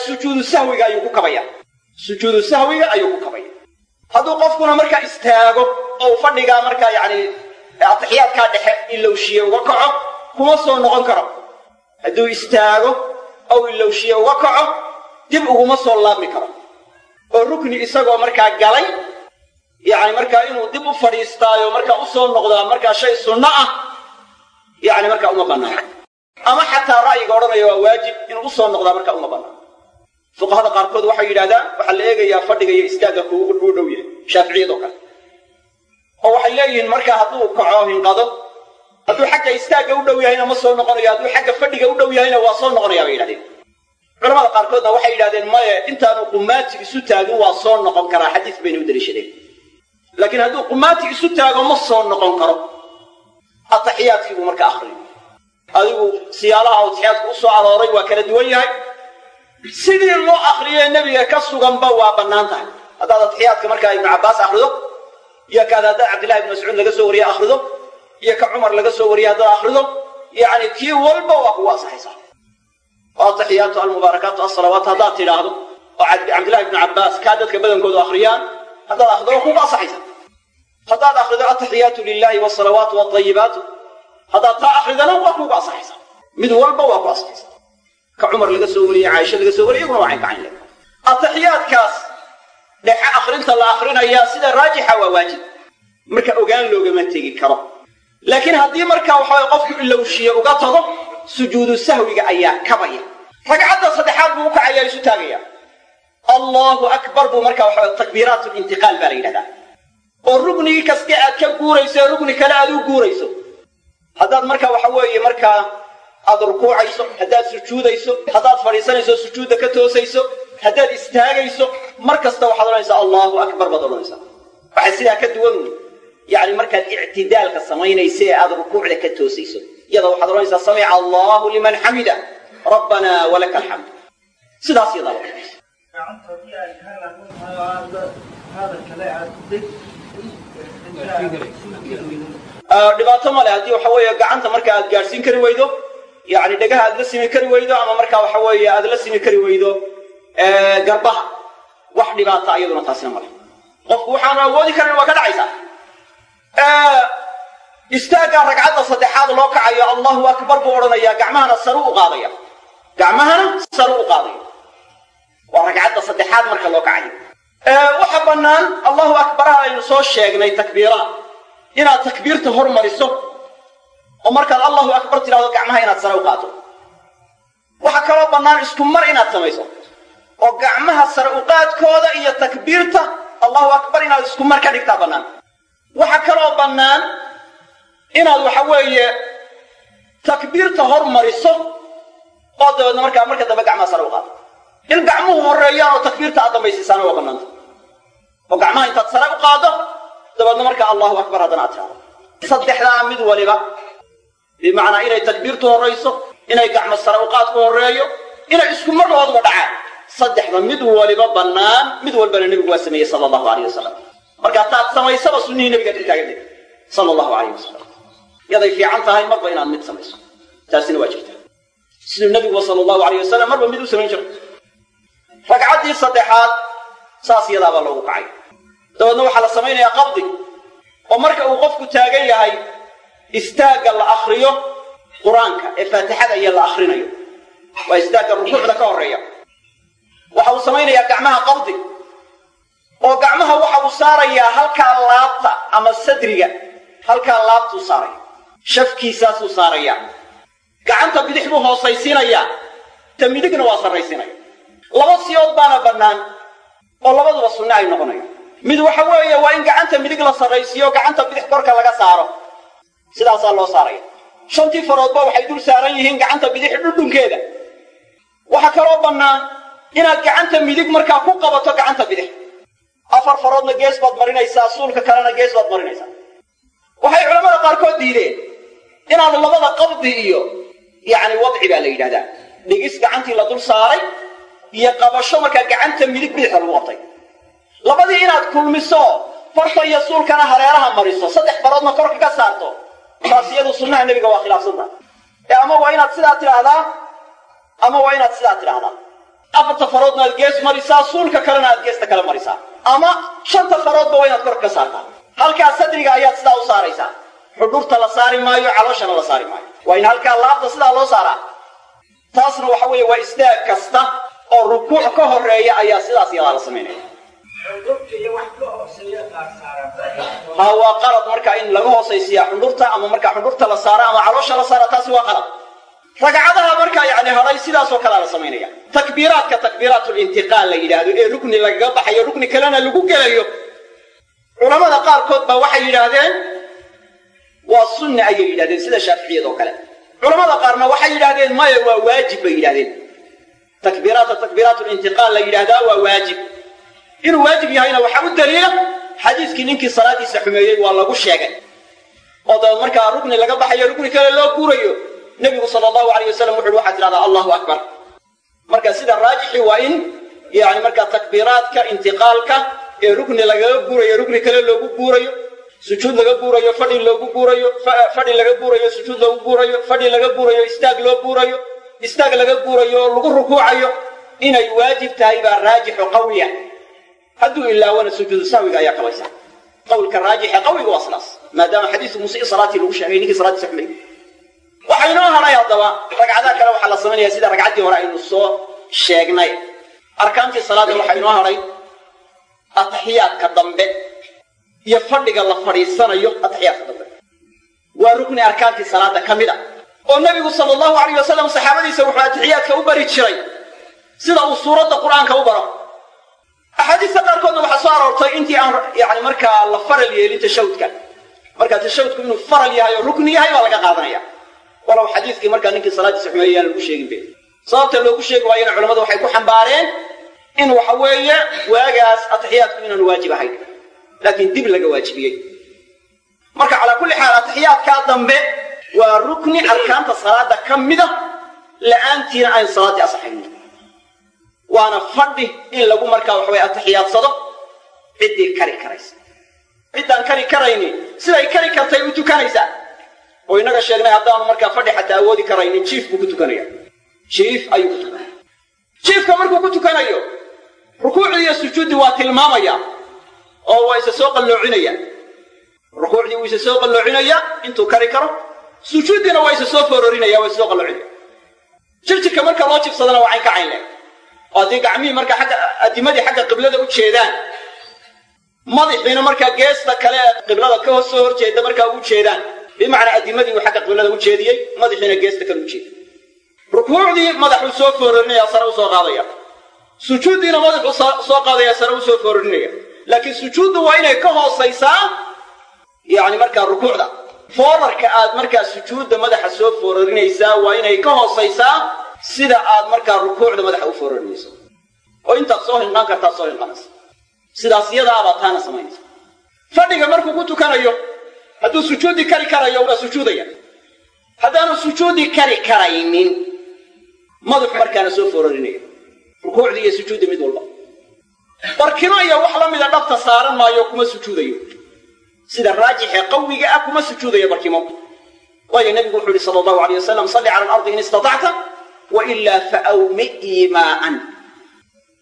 Sujuudu sahwiga ayuu ku kabaya sujuudu sahwiga ayuu ku kabaya hadduu qofkuna markaa istaago oo fadhigaa markaa yacni atixiyaadkaa dhexe ilowshiye uga kaco kuma soo noqon karo. Hadduu istaago ow ilowshiye uga kaco dib uguma soo laabmi karo. Oo rukni isagoo markaa galay yacni markaa inuu dib u fadhiistaayo markaa u soo noqdaa markaa shay sunno ah yacni markaa uma bannaan. Ama xataa ra'yiga odhanaya waa waajib inuu u soo noqdaa markaa uma bannaan fuqahada qaarkood waxay yidhahdaan waxaa la eegayaa fadhiga iyo istaagga kuugu kuu dhow yahay. Shaaficiyadoo kale. Oo waxay leeyihiin markaa hadduu kaco hinqado. Hadduu xagga istaagga u dhow yahayna ma soo noqonayo. Hadduu xagga fadhiga u dhow yahayna waa soo noqonaya bay yidhahdeen. Culamada qaarkoodna waxay yidhahdeen maye intaanu qumaati isu taagin waa soo noqon karaa. Xadiis bayna u daliishadeen. Laakiin hadduu qumaati isu taago ma soo noqon karo. Ataxiyaadkiibuu marka akriyo adigu siyaalaha atixiyaadku u soo arooray waa kala duwan yahay sidii loo akriye nebiga ka suganba waa bannaan tahay haddaad atixiyaadka markaa ibnu cabbaas akrido iyo kaad haddaad cabdillahi ibnu mascuud laga soo wariye akhrido iyo ka cumar laga soo wariye haddaad akhrido yacni kii walba waa kugu ansaxaysaa ataxiyaatu almubaarakaatu asalawaat haddaad tidhaahdo oo cabdillahi ibnu cabbaas kaa dadka badankoodu akhriyaan haddaad akhrido waa kugu ansaxaysaa haddaad akhrido ataxiyaatu lilahi wasalawaatu watayibaatu haddaad taa akridana waa kugu ansaxaysaa mid walba waa ku ansaxaysaa ka cumar laga soo wariyey caaisha laga soo wariyey iyaguna waa cayn kacayn le ataxiyaadkaas dhexe akhrinta la akhrinayaa sida raajixa waa waajib. Marka ogaan loogama tegi karo. Laakiin haddii markaa waxaway qofku ilowshiye uga tago sujuudu sahwiga ayaa kabaya. Ragcadda saddexaad buu u kacayaa isu taagaya. Allahu akbar buu markaa waxaway takbiiraat lintiqaal baa la yidhahdaa. Oo ruknigii kaste aad ka guurayso rukni kale aad u guurayso. Haddaad markaa waxa weeye markaa aad rukuucayso haddaad sujuudayso haddaad fadhiisanayso sujuudda ka toosayso haddaad istaagayso mar kasta waxaad odhanaysaa allahu akbar baad odhanaysaa waxay sidaa ka duwan yacni markaad ictidaalka samaynaysa ee aad rukuucda ka toosayso iyada waxaad odhanaysaa samica allahu liman xamida rabbana walaka alxamd sidaas odhanaysa dhibaato male haddii waxa weeye gacanta marka aad gaadhsiin kari weydo yani dhegaha aad la simi kari weydo ama marka waxa weeye aad la simi kari weydo garbaha wax dhibaata iyaduna taasina male qofku waxaanu awoodi karin waa ka dhacaysaa istaaggaa ragcadda saddexaad loo kacayo allahu akbar buu odhanayaa gacmahana saru u qaadaya. Gacmahana saru u qaadaya. Waa ragcadda saddexaad marka loo kacayo. Waxa bannaan allahu akbaraha aynu soo sheegnay takbiiraha. Inaad takbiirta hormariso oo markaad allahu akbar tidhahdo gacmaha inaad sare u qaato. Waxaa kaloo bannaan isku mar inaad samayso. Oo gacmaha sare u qaadkooda iyo takbiirta allahu akbar inaad isku mar ka dhigtaa bannaan. Waxaa kaloo bannaan inaad waxa weeye takbiirta hormariso oo dabeedna markaa marka dambe gacmaha sare u qaato. In gacmuhu horreeyaan oo takbiirta aad dambaysiisaana waa bannaanta oo gacmaha intaad sare u qaado dabeedna markaa allahu akbar haddana aad tidhahdo saddexdaa mid waliba bimacnaa inay takbiirtu horrayso inay gacmo sare u qaadku horreeyo inay isku mar dhacaan. Saddexda mid waliba bannaan mid walbana nebigu waa sameeyey sala allahu alayh wasalam markaa taad samaysaba sunnihii nebigaad ku taagantay sala allahu alayh wasalam yaday fiican tahay marba inaad mid samayso. Taasina waa jirta. Siduu nebiguba sala allahu alayh wasalam marba mid u samayn jiro ragcaddii saddexaad saas yadaabaa loogu kacay. Dabeedna waxaa la samaynayaa qabdi oo marka uu qofku taagan yahay istaagga la akriyo qur'aanka ee faatixada iyo la akrinayo waa istaagga rukuucda ka horreeya. Waxa uu samaynayaa gacmaha qabdi oo gacmaha waxa uu saarayaa halkaa laabta ama sadriga halkaa laabtuu saaraya shafkiisaasuu saarayaa. Gacanta bidix buu hoosaysiinayaa ta midigna waa sarraysiinaya laba siyood baana bannaan oo labaduba sunne ay noqonayaan. Mid waxa weeye waa in gacanta midig la sarraysiiyo gacanta bidix korka laga saaro sidaasaa loo saaraya. Shantii faroodba waxay dul saaran yihiin gacanta bidix dhudhunkeeda. Waxaa kaloo bannaan inaad gacanta midig markaa ku qabato gacanta bidix. Afar faroodna gees baad marinaysaa suulka kalena gees baad marinaysaa. Waxay culamada qaarkood diideen inaanu labada qabdi iyo yacni wadci baa la yidhahdaa. Dhigis gacantii la dul saaray iyo qabasho markaa gacanta midig bidixda lagu qabtay. Labadii inaad kulmiso farta iyo suulkana hareeraha mariso. Saddex baroodna korka ka saarto taas iyadu sunnaha nebiga waa khilaafsanta ee ama waa inaad sidaa tidhaahdaa ama waa inaad sidaa tidhaahdaa. Afarta faroodna aad gees marisaa suulka kalena aad geesta kale marisaa. Ama shanta faroodba waa inaad korka ka saartaa. Halkaa sadriga ayaad sidaa u saaraysaa. Xudhurta la saari maayo calooshana la saari maayo. Waa in halkaa laabta sidaa loo saaraa. Taasna waxa weeye waa istaag kasta oo rukuuc ka horreeya ayaa sidaas yadaa la samaynaya ha waa qalad marka in laga hoosaysiyaa xundhurta ama markaa xundhurta la saara ama caloosha la saara taasi waa qalad ragcadaha markaa yani hadhay sidaasoo kalea la samaynaya takbiiraadka takbiiraatulintiqaal la yidhaahdo ee rukni lagaga baxayo rukni kalena lagu gelayo. Culamada qaarkood baa waxay yidhaahdeen waa sunna ayay yidhahdeen sida shaaficiyad oo kale. Culamada qaarna waxay yidhahdeen maya waa waajib bay yidhahdeen takbiiraata takbiiraatulintiqaal la yidhaahdaa waa waajib inuu waajib yahayna waxaa u daliila? Xadiiskii ninkii salaadiisa xumeeyey waa lagu sheegay. Oo dabeed markaa rukni laga baxayo rukni kale loo guurayo. Nebigu sala allahu alayh wasalam wuxu uhi waxaad tidhahdaa allahu akbar. Marka sida raajixi waa in yani markaa takbiiraadka intiqaalka ee rukni lagaga guurayo rukni kale loogu guurayo sujuud laga guurayo fadhi loogu guurayo fadhi laga guurayo sujuud loogu guurayo fadhi laga guurayo istaag loo guurayo istaag laga guurayo lagu rukuucayo inay waajib tahay baa raajixo qawiya hadduu ilaawana sujuudu sahwiga ayaa kabaysa qawlka raajixa qawiga waa sidaas maadaama xadiisu musii salaatii lagu sheegay ninkii salaadiisa xumay waxaa inoo hadhay haddaba ragcadaha kale waxaa la samaynaya sida ragcaddii hore aynu soo sheegnay. Arkaantii salaada waxaa inoo hadhay ataxiyaadka dambe iyo fadhiga la fadhiisanayo ataxiyaadka dambe. Waa rukni arkaantii salaada ka mid a oo nebigu sala allahu alayh wasalam saxaabadiisa wuxuu atixiyaadka u bari jiray. Sida uu suuradda qur'aanka u baro axaadiista qaarkoodna waxaa soo aroortay intii aan yani markaa la faral yeelin tashahudka markaa tashahudku inuu faral yahay oo rukni yahay baa laga qaadanaya. Walow xadiiskii markaa ninkii salaadiisa xumeeyey yaan lagu sheegin be sababta loogu sheegi waayona culamadu waxay ku xambaareen in waxa weeye waagaas atixiyaadku inaan waajib ahayn. Laakiin dib laga waajibiyey. Marka calaa kulli xaal atixiyaadkaa dambe waa rukni arkaanta salaada ka mida la'aantiina ayn salaaddii asaxayn waana fadhi in lagu markaa waxaweye atixiyaadsado. Ciddii kari karaysa. Ciddaan kari karaynin siday kari kartay u tukanaysaa. Oo innaga sheegnay haddaanu markaa fadhi xataa awoodi karaynin jiif buu ku tukanaya. Jiif ayuu ku tukanaya. Jiifka markuu ku tukanayo rukuucdii iyo sujuuddii waa tilmaamaya oo waa isa soo qalloocinaya rukuucdii wuu isa soo qalloocinaya intuu kari karo. Sujuuddiina waa isa soo fororinaya waa isa soo qalloocinaya jirjirka marka loo jibsadana waa cayn ka oo haddii gacmihii markaa xagga adimadii xagga qiblada u jeedaan. Madaxiina markaa geesta kale ee qiblada ka hoos horjeeda markaa u jeedaan. Bimacnaa adimadii uu xagga qiblada u jeediyey madaxiina geesta kale u jeeda rukuucdii madaxuu soo fororinaya sare u soo qaadaya. Sujuuddiina madaxuu soo qaadaya sare u soo fororinaya laakiin sujuuddu waa inay ka hoosaysaa yani markaa rukuucda. Foorarka aad markaa sujuudda madaxa soo fororinaysaa waa inay ka hoosaysaa sida aad markaa rukuucda madaxa u fororinayso oo intaad soo hinqaan kartaad soo hinqanaysa sidaas iyadaabaad taana samaynaysa fadhiga markuu ku tukanayo hadduu sujuudi kari karayo waa sujuudaya. Haddaanu sujuudi kari karaynin madaxu markaana soo fororinaya rukuucdii iyo sujuuddi mid walba. Barkimo iyo wax la mida dhabta saaran maayo kuma sujuudayo. Sida raajixee qawiga ah kuma sujuudayo barkimo. Waayo nebigu wuxuu yihi sala allahu alay wasalam salli cala alardi in istatacta wa ilaa fa awmi iimaaan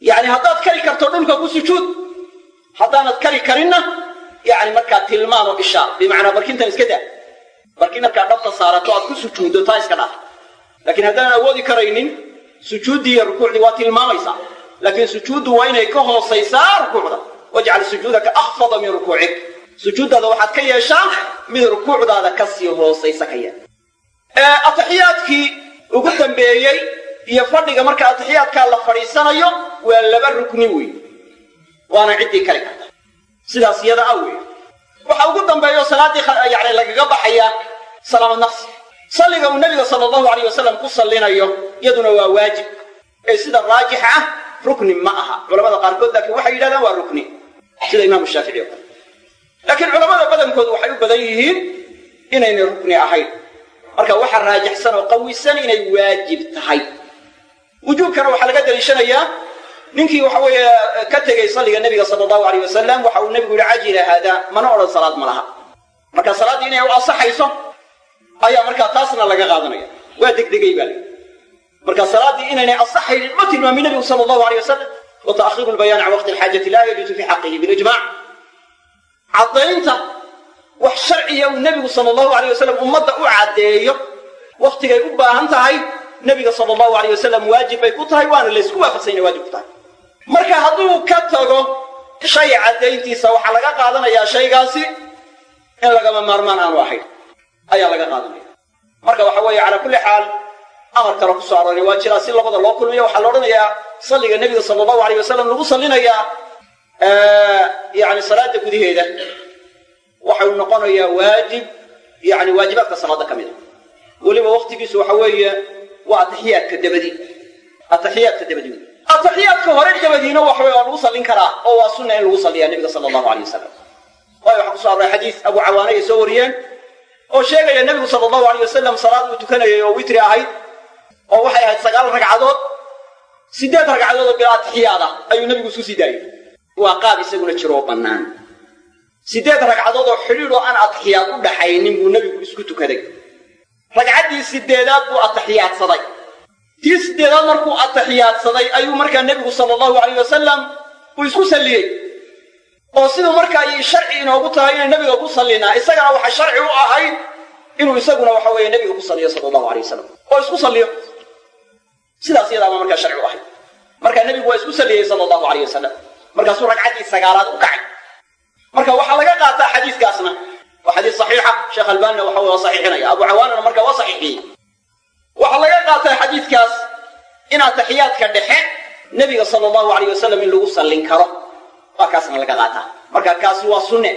yacni haddaad kari karto dhulka ku sujuud haddaanad kari karinna yani markaa tilmaan oo ishaar bimacnaa barkintan iska daa barkin markaa dhabta saarato aad ku sujuuddo taa iska dhaaf laakiin haddaanan awoodi karaynin sujuuddii iyo rukuucdii waa tilmaamaysaa laakiin sujuuddu waa inay ka hoosaysaa rukuucda wajcal sujuudaka akfada min rukuucik sujuuddaada waxaad ka yeeshaa mid rukuucdaada ka sii hoosaysa ka yeel ugu dambeeyey iyo fadhiga marka atixiyaadkaa la fadhiisanayo waa laba rukni wey waana ciddii kari karta sidaas iyada a wey waxa ugu dambeeyo salaaddii yani lagaga baxaya salaamad naqsi salliga uu nebiga sala allahu alayh wasalam ku sallinayo iyaduna waa waajib. Ee sida raajixa ah rukni ma aha. Culamada qaarkood laakiin waxay yidhahdaan waa rukni. Sida imaamu shaafici laakiin culamada badankoodu waxay u badan yihiin inaynay rukni ahayn marka waxa raajixsan oo qawisan inay waajib tahay. Wujuubkana waxaa laga daliishanayaa ninkii waxa weeye ka tegey salliga nebiga sala allahu alayh wasalam waxa uu nebigu yihi cajila haada mana odhan salaad ma laha. Marka salaaddii inay u asaxayso ayaa markaa taasna laga qaadanaya. Waa degdegay baa lii marka salaaddii inaynay asaxaynin ma tilmaami nebigu sala allahu alayh wasalam wa ta'khiru lbayaan can waqti alxaajati laa yajuusu fi xaqihi bilijmac caddaynta wax sharciya uu nebigu sala allahu alayh wasalam ummadda u caddeeyo. Wakhtigay u baahan tahay nebiga sala allahu alayh wasalam waajib bay ku tahay waana laysku waafaqsanyna waajib ku tahay. Marka hadduu ka tago shay caddayntiisa waxaa laga qaadanayaa shaygaasi in lagama maarmaan aanu ahayn. Ayaa laga qaadanaya. Marka waxa weeye calaa kulli xaal amar kale ku soo arooray waa jiraa si labada loo kulmiyo. Waxaa la odhanayaa salliga nebiga sala allahu alayh wasalam lagu sallinayaa yani salaada gudaheeda waxau noqonayaa waajib yani waajibaadka salaada ka mid a weliba waktigiisu waxa weeye waa ataxiyaadka dabadi. Ataxiyaadka dabadi. Ataxiyaadka hore dabadiina waxa weye waa lagu sallin karaa oo waa sunna in lagu salliyaa nebiga sala allahu alay wasalam waayo waxaa kuso arooray xadiis abu cawaana ay soo wariyeen oo sheegaya nebigu sala allahu alay wasalam salaad uu tukanayay oo witri ahayd oo waxay ahayd sagaal ragcadood siddeed ragcadood oo bilaa atixiyaad ah ayuu nebigu isku sii daayey waa qaab isaguna jiroo bannaan siddeed ragcadood oo xidhiid oo aan atixiyaad u dhaxaynin buu nebigu isku tukaday. Ragcaddii sideedaad buu ataxiyaadsaday tii sideedaad markuu ataxiyaadsaday ayuu markaa nebigu sala allahu alayh wasalam uu isku salliyey. Oo siduu markaa ayay sharci inoogu tahay inay nebiga ku sallinaa isagana waxaa sharci u ahayd inuu isaguna waxa weeye nebiga ku salliyo sala allahu alay wasalam oo isku salliyo. Sidaas iyadaaba markaa sharci u ahayd. Markaa nebigu waa isku salliyey sala allahu alayh wasalam markaasuu ragcaddii sagaalaad u kacay marka waxaa laga qaataa xadiiskaasna waa xadiis saxiixa. Sheekh albaanina waxa waa saxiixinaya. Abu cawaanana marka waa saxiixiyey. Waxaa laga qaataa xadiidkaas in ataxiyaadka dhexe nebiga sala allahu alayh wasalam in lagu sallin karo. Waa kaasna laga qaataa. Marka kaasi waa sunne.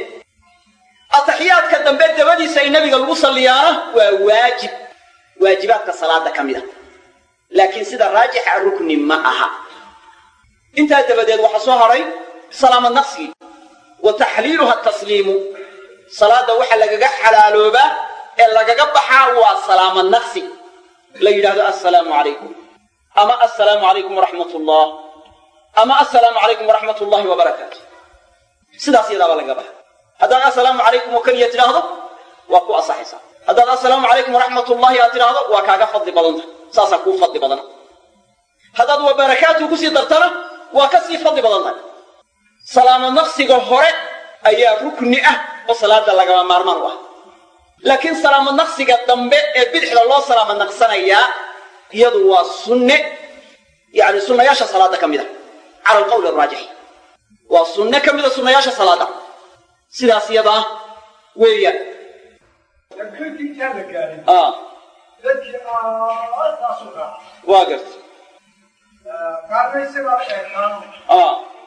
Ataxiyaadka dambe dabadiisa in nebiga lagu salliyaana waa waajib. Waajibaadka salaada ka mid a laakiin sida raajixa rukni ma aha. Intaa dabadeed waxaa soo hadhay salaamad naqsigii wa taxliiluha tasliimu. Salaadda waxa lagaga xalaaloobaa ee lagaga baxaa waa salaamad naqsi la yidhahdo assalaamu calaykum ama assalaamu calaykum waraxmat ullah ama assalaamu calaykum waraxmat ullahi wabarakaatu sidaas iyadaaba lagaga baxa haddaad assalaamu calaykum oo keliya tidhaahdo waa ku asaxaysaa haddaad assalaamu calaykum waraxmat ullahi aad tidhaahdo waa kaaga fadli badanta saasaa kuu fadli badan. Haddaad wa barakaatu ku sii dartana waa ka sii fadli salaamo naqsiga hore ayaa rukni ah oo salaada lagama maarmaan u ah. Laakiin salaamo naqsiga dambe ee bidixda loo salaamo naqsanayaa iyadu waa sunne. Yani sunnayaasha salaada ka mid a cala alqawli araajix waa sunne ka mida sunnayaasha salaada sidaas iyadaa weeyaan waa garta waa garta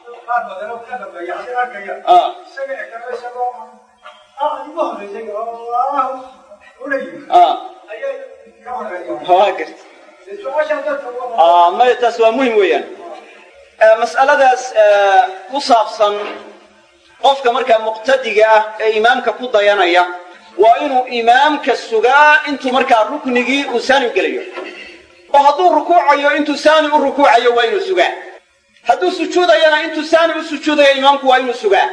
maya taas waa muhiim weeyaan mas'aladaas ku saabsan qofka markaa muqtadiga ah ee imaamka ku dayanaya waa inuu imaamka sugaa intuu markaa ruknigii uu saani gelayo. Oo hadduu rukuucayo intuu saani u rukuucayo waa inuu sugaa hadduu sujuudayana intuu saani u sujuudayo imaamku waa inuu sugaa.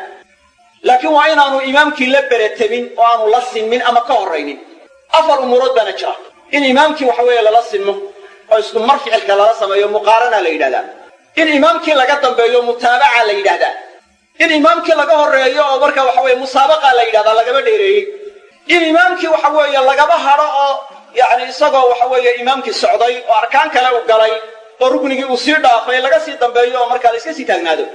Laakiin waa inaanu imaamkii la beretabin oo aanu la sinmin ama ka horraynin afar umuurood baana jira in imaamkii waxa weeye lala sinmo oo isku mar ficilka lala sameeyo muqaarana la yidhahdaa. In imaamkii laga dambeeyo mutaabaca la yidhahdaa. In imaamkii laga horreeyo oo marka waxa weye musaabaqa la yidhahdaa lagaba dheereeyey. In imaamkii waxa weeye lagaba hadho oo yacni isagoo waxa weeye imaamkii socday oo arkaan kale u galay oo ruknigii uu sii dhaafay laga sii dambeeyo oo markaa la iska sii taagnaado.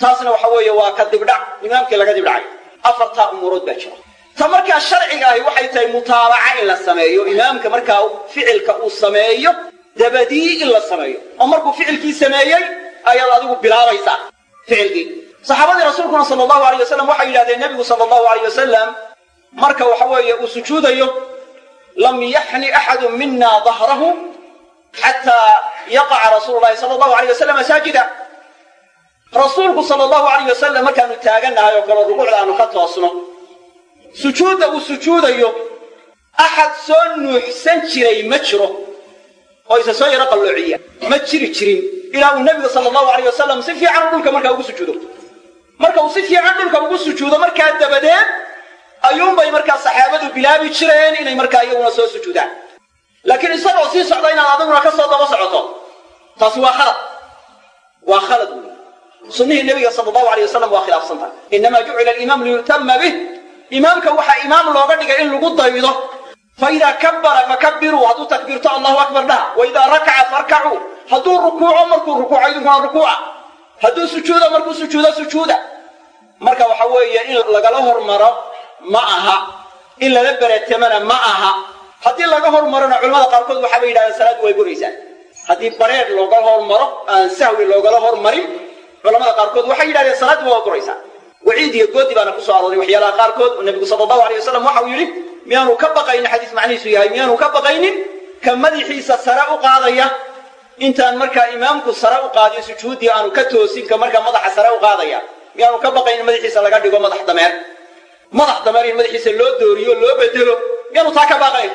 Taasna waxa weeye waa ka dibdhac imaamkii laga dibdhacay. Afartaa umuurood baa jira. Ta markaa sharciga ahi waxay tahay mutaabaca in la sameeyo imaamka markaa ficilka uu sameeyo dabadii in la sameeyo. Oo markuu ficilkii sameeyey ayaad adigu bilaabaysaa ficilkii. Saxaabadii rasuulkuna sala allahu alayh wasalam waxay yidhahdeen nebigu sala allahu alayh wasalam marka waxa weeye uu sujuudayo lam yaxni axadu mina dahrahu xataa yaqaca rasuulu llahi sala allahu alayh wasalam saajida rasuulku sala allahu alayh wasalam markaanu taagannahay oo kale rukuucda aanu ka toosno sujuudda uu sujuudayo axad soo nuuxsan jiray ma jiro oo isa soo yaro qalloociya ma jiri jirin ilaa uu nebigu sala allahu alayh wasalam si fiican dhulka markaa ugu sujuudo marka uu si fiican dhulka ugu sujuudo markaa dabadeed ayuunbay markaa saxaabadu bilaabi jireen inay markaa iyaguna soo sujuudaan laakiin isagoo sii socda inaad adiguna ka soo daba socoto. Taasi waa khalad. Waa khalad. Wey sunnihii nebiga sala allahu alayh wasalam waa khilaafsan tahay. Innamaa jucila alimaamu liyu'tama bih imaamka waxaa imaam looga dhigay in lagu daydo. Faidaa kabbara fakabiruu hadduu takbiirto allahu akbar dhaha. Waidaa rakaca farkacuu hadduu rukuuco markuu rukuuco idinkuna rukuuca. Hadduu sujuudo markuu sujuudo sujuuda. Marka waxa weeye in lagala hormaro ma aha. In lala beretamana ma aha haddii laga hormarona culamada qaarkood waxaabay yidhahdeen salaaddu way buraysaa haddii bareer loogala hormaro aan sahwi loogala hormarin culamada qaarkood waxay yidhahdeen salaaddu waa buraysaa waciid iyo goodi baana ku soo arooray waxyaalaha qaarkood. Nabigu sala allahu alay wasalam waxau yidhi miyaanu ka baqaynin xadiis macnihiisu yahay miyaanu ka baqaynin ka madaxiisa sare u qaadaya. Intaan markaa imaamku sare u qaadin sujuuddii aanu ka toosin ka markaa madaxa sare u qaadaya. Miyaanu ka baqaynin madaxiisa laga dhigo madax dameer. Madax dameer in madaxiisa loo dooriyo loo bedelo miyaanu taa ka baqayn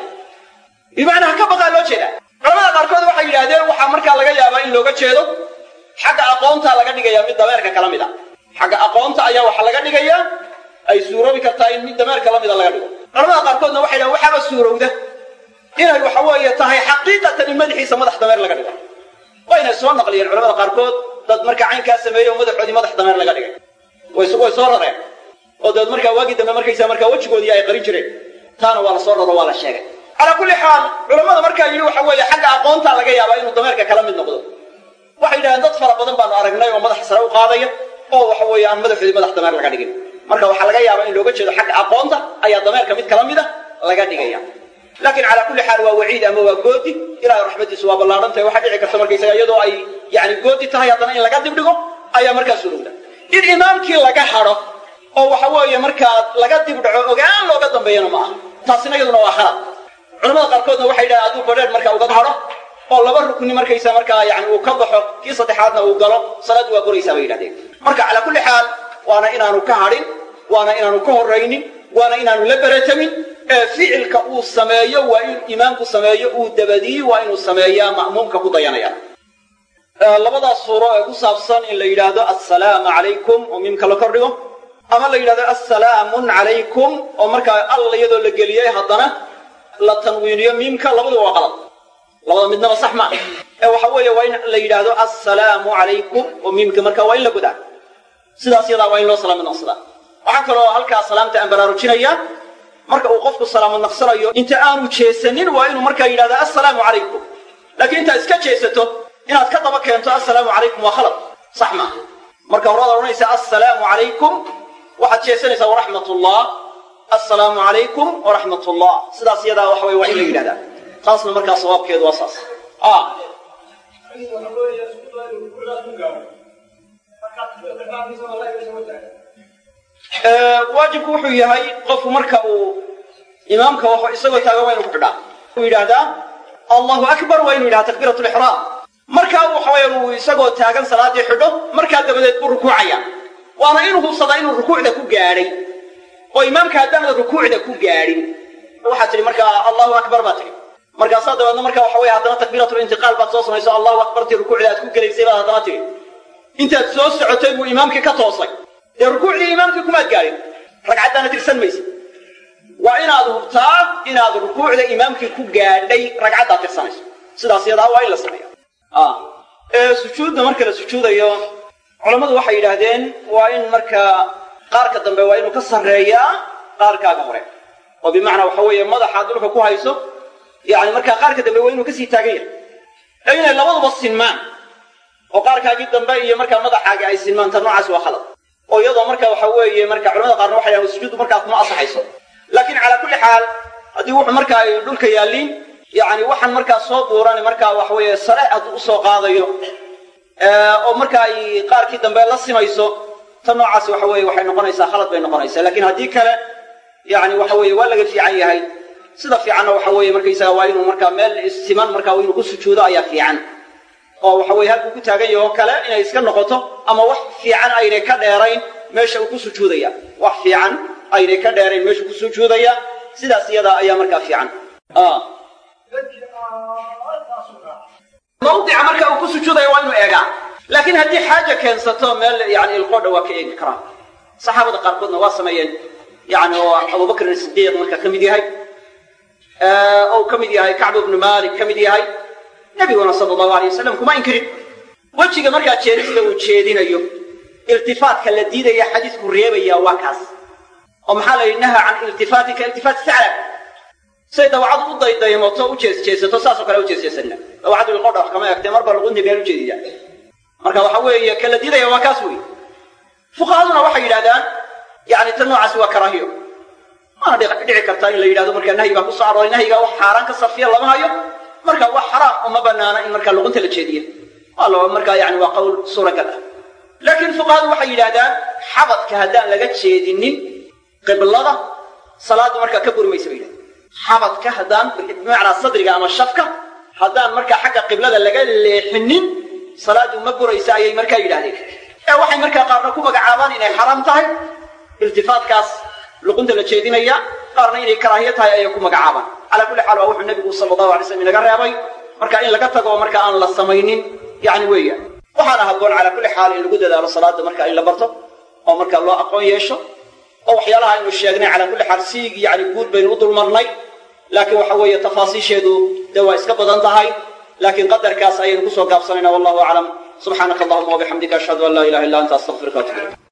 bimacnaa ka baqaa loo jeeda culamada qaarkood waxay yidhaahdeen waxaa markaa laga yaabaa in looga jeedo xagga aqoonta laga dhigaya mid dameerka kala mid a xagga aqoonta ayaa waxaa laga dhigayaa ay suuroobi kartaa in mid dameerka la mida laga dhigo. Culamada qaarkoodna waxay dhahen waxaaba suurowda inay waxa weeye tahay xaqiiqatan in madaxiisa madax dameer laga dhigo. Wayna soo naqliyeen culamada qaarkood dad markaa caynkaa sameeyey oo madaxoodii madax dameer laga dhigay. Way soo rareen. Oo dad markaa waagii dambe markaysa markaa wejigoodii ay qarin jireen taana waa la soo raro waa la sheegay calaa kulli xaal culamada markaa yidhi waxa weeye xagga aqoontaa laga yaabaa inuu dameerka kala mid noqdo. Waxay yidhahdeen dad fara badan baanu aragnay oo madaxa sare u qaadaya oo waxa weeye aan madaxoodii madax dameer laga dhigin. Marka waxaa laga yaabaa in looga jeedo xagga aqoonta ayaa dameerka mid kala mid a laga dhigaya. Laakiin calaa kulli xaal waa waciid ama waa goodi? Ilahay raxmadiisu waa ballaadhan tahay waxaa dhici karta markaysaga iyadoo ay yani goodi tahay haddana in laga dibdhigo ayaa markaa surowda in imaamkii laga hadho oo waxa weeye markaa laga dibdhaco ogaan looga dambeeyana ma aha. Taasina iyaduna waa khalad culamada qaarkoodna waxay yidhahdeen hadduu badheer markaa uga hadho oo laba rukni markaysa markaa yani uu ka baxo kii saddexaadna uu galo salaaddu waa buraysaa bay yidhahdeen. Marka calaa kulli xaal waana inaanu ka hadhin waana inaanu ka horraynin waana inaanu la beratamin ee ficilka uu sameeyo waa in imaamku sameeyo uu dabadiyi waa inuu sameeyaa ma'muumka ku dayanaya. Labadaas suuro ee ku saabsan in la yidhaahdo assalaamu calaykum oo miimka la kordhigo ama la yidhahdo assalaamun calaykum oo markaa alla iyadoo la geliyey haddana la tanwiiniyo miimka labaduba waa qalad. Labada midnaba sax ma ee waxa weeye waa in la yidhaahdo assalaamu calaykum oo miimka markaa waa in la godaa sidaas yadaa waa in loo salaamad naqsadaa waxaa kaloo halkaa salaamta aan baraarujinayaa. Marka uu qofku salaamad naqsanayo inta aanu jeesanin waa inuu markaa yidhahdo assalaamu calaykum laakiin intaad iska jeesato inaad ka daba keento assalaamu calaykum waa khalad sax maaha marka horaad odhanaysa assalaamu calaykum waxaad jeesanaysaa waraxmat ullah assalaamu calaykum waraxmat ullah sidaas yadaa waxa weye waa la yidhahdaa. Taasna markaa sawaabkeedu waa saas. Waajibku wuxuu yahay qofku marka uu imaamka wa isagoo taagan waa inu ku xidhaa uu yidhaahdaa allahu akbar waa inu yidhahda takbiirat lixraam markaa waxa weya uu isagoo taagan salaaddii xidho markaa dabadeed buu rukuucaya. Waana inuu hubsadaa inuu rukuucda ku gaadhay oo imaamka haddaanad rukuucda ku gaadhin waxaad tidhi markaa allahu akbar baa tidhi. Markaasaa dabeedna markaa waxa weye haddana takbiiratulintiqaal baad soo samayso allahu akbartii rukuucda aad ku gelaysay baad haddana tidhi. Intaad soo socotay buu imaamkii ka toosay. Dee rukuucdii imaamkii kumaad gaadhin ragcaddaana tirsan maysa. Waa inaad hubtaa inaad rukuucda imaamkii ku gaadhay ragcaddaad tirsanayso. Sidaas yadaa waa in la sameeya sujuudda marka la sujuudayo culammadu waxay yidhaahdeen waa in markaa qaarka dambe waa inuu ka sarreeyaa qaarkaaga hore. Oo bimacnaa waxa weeye madaxaad dhulka ku hayso yani markaa qaarka dambe waa inuu ka sii taagan yahay. Inay labaduba sinmaan oo qaarkaagii dambe iyo markaa madaxaagi ay sinmaan ta noocaas waa khalad. Oo iyadoo marka waxa weeye marka culamada qaarna waxay dhahan sujuuddu markaa kuma asaxayso laakiin calaa kulli xaal haddii wuxuu markaa dhulka yaalliin yani waxaan markaa soo buuran markaa waxa weeye sare hadduu u soo qaadayo oo marka ay qaarkii dambe la simayso ta noocaasi waxa weeye waxay noqonaysaa khalad bay noqonaysaa laakiin haddii kale yani waxa weeye waa laga fiican yahay. Sida fiicanna waxa weeye markaysaga waa inuu markaa meel siman markaa inuu ku sujuudo ayaa fiican. Oo waxa weye halkuu ku taagan yaho kale inay iska noqoto ama wax fiican aynay ka dheerayn meesha uu ku sujuudaya. Wax fiican aynay ka dheerayn meesha ku sujuudaya. Sidaas iyadaa ayaa markaa fiican. Mawdica marka uu ku sujuudayo waa inuu eegaa laakiin haddii xaaja keensato meel yani ilqoodha waa ka eegi karaa saxaabada qaarkoodna waa sameeyeen. Yani oo abubakrin sidiiq marka ka mid yahay. Ou ka mid yahay kacb ibnu malik ka mid yahay. Nebiguna sala allahu alay wasalam kuma inkirin. Wejiga markaa jeedista uu jeedinayo iltifaatka la diidaya xadiisku reebaya waa kaas. Oo maxaa la yidhi naha can iltifaati ka iltifaati saclab say dawacadu u daydaymoto u jeesjeesato saasoo kale u jeesjeesanna dawacadu ilqodha wax kama egtee marba luqunti meel u jeediya marka waxa weeye ka la diidaya waa kaas wey fuqahaduna waxay yidhahdaan yani tan noocaasi waa karaahiyo. Waana dhici kartaa in la yidhahdo markaa nahyi baa ku soo arooray nahyiga wax xaaraan ka safiya lama hayo. Marka wax xaraam uma banaana in markaa luqunta la jeediya. Waa markaa yani waa qowl suuragal ah. Laakiin fuqahadu waxay yidhahdaan xabadka haddaan laga jeedinin qiblada salaaddu markaa ka buri maysa bay yidhahdeen. Xabadka haddaan bimacnaa sadriga ama shafka haddaan markaa xagga qiblada laga leexinin salaaddu ma buraysa ayay markaa yidhahdeen ee waxay markaa qaarna ku magacaabaan inay xaraam tahay. Iltifaatkaas luqunta la jeedinaya qaarna inay karaahiyo tahay ayay ku magacaabaan. Calaa kulli xaal waa wuxuu nebigu sala allahu alay slam inaga reebay. Marka in laga tago marka aan la samaynin yani weeyaan waxaana habboon calaa kulli xaal in lagu dadaalo salaada marka in la barto oo marka loo aqoon yeesho oo waxyaalaha aynu sheegnay calaa kulli xaal siig yani guud baynu u dulmarnay. Laakiin waxa weeye tafaasiisheedu dee waa iska badan tahay laakiin qadarkaas ayaynu ku soo gaabsanayna wallahu aclam subxaanaka allahuma wabixamdika ashhadu an laa ilaha illa anta astaqfiruka atub ilayk